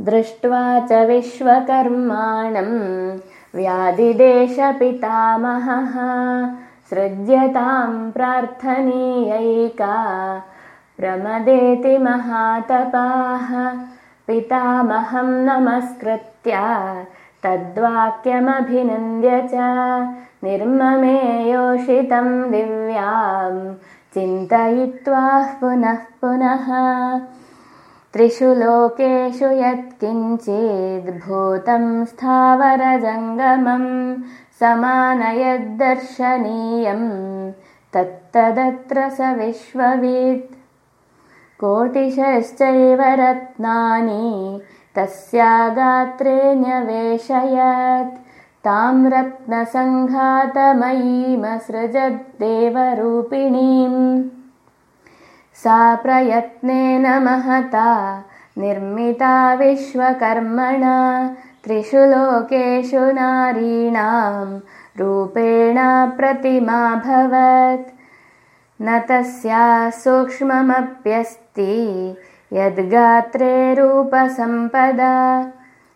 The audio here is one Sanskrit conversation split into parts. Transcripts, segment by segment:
दृष्ट्वा च विश्वकर्माणम् व्याधिदेशपितामहः सृज्यताम् प्रार्थनीयैका प्रमदेति महातपाः। पितामहं नमस्कृत्य तद्वाक्यमभिनन्द्य च निर्ममे योषितं दिव्याम् चिन्तयित्वा पुनः पुनः त्रिषु लोकेषु यत्किञ्चिद्भूतं स्थावरजङ्गमम् समानयद्दर्शनीयम् तत्तदत्र स विश्ववित् कोटिशश्चैव रत्नानि तस्या गात्रे न्यवेशयत् तां रत्नसङ्घातमयीमसृजद्देवरूपिणीम् सा प्रयत्नेन महता निर्मिता विश्वकर्मणा त्रिषु लोकेषु नारीणां रूपेण प्रतिमाभवत्। न तस्या सूक्ष्ममप्यस्ति यद्गात्रे रूपसम्पदा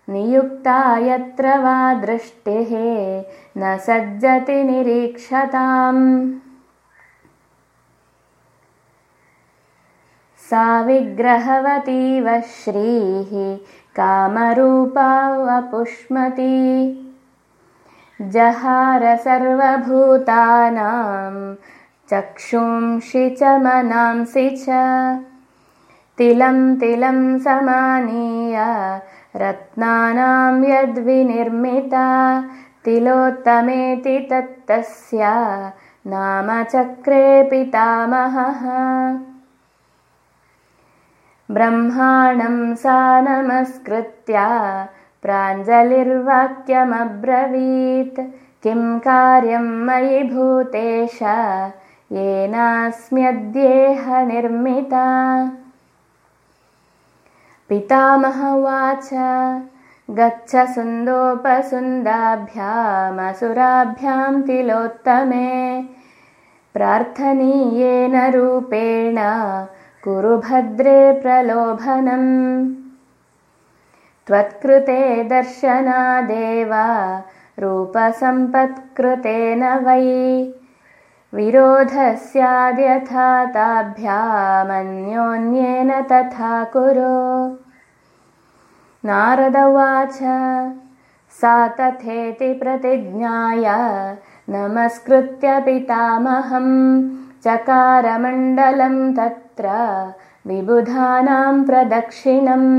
नियुक्ता यत्र वा दृष्टिः न सज्जति निरीक्षताम् सा विग्रहवतीव श्रीः कामरूपा वपुष्मती। जहार सर्वभूतानां चक्षुंषि च मनांसि च। तिलं तिलं समानीय रत्नानां यद्विनिर्मिता तिलोत्तमेति तत्तस्या नाम चक्रे पितामहः ब्रह्माणं सा नमस्कृत्य प्राञ्जलिर्वाक्यमब्रवीत्। किं कार्यं मयि भूतेश येनास्म्यद्येह निर्मिता पितामहवाच गच्छ सुन्दोपसुन्दाभ्यामसुराभ्यां तिलोत्तमे प्रार्थनीयेन रूपेण कुरु भद्रे प्रलोभनम्। त्वत्कृते दर्शनादेव रूपसम्पत्कृतेन वै। विरोधः स्याद्यथा ताभ्यामन्योन्येन तथा कुरु। नारद उवाच सा तथेति प्रतिज्ञाय नमस्कृत्य पितामहं चकारमण्डलं तत्र विबुधानां प्रदक्षिणम्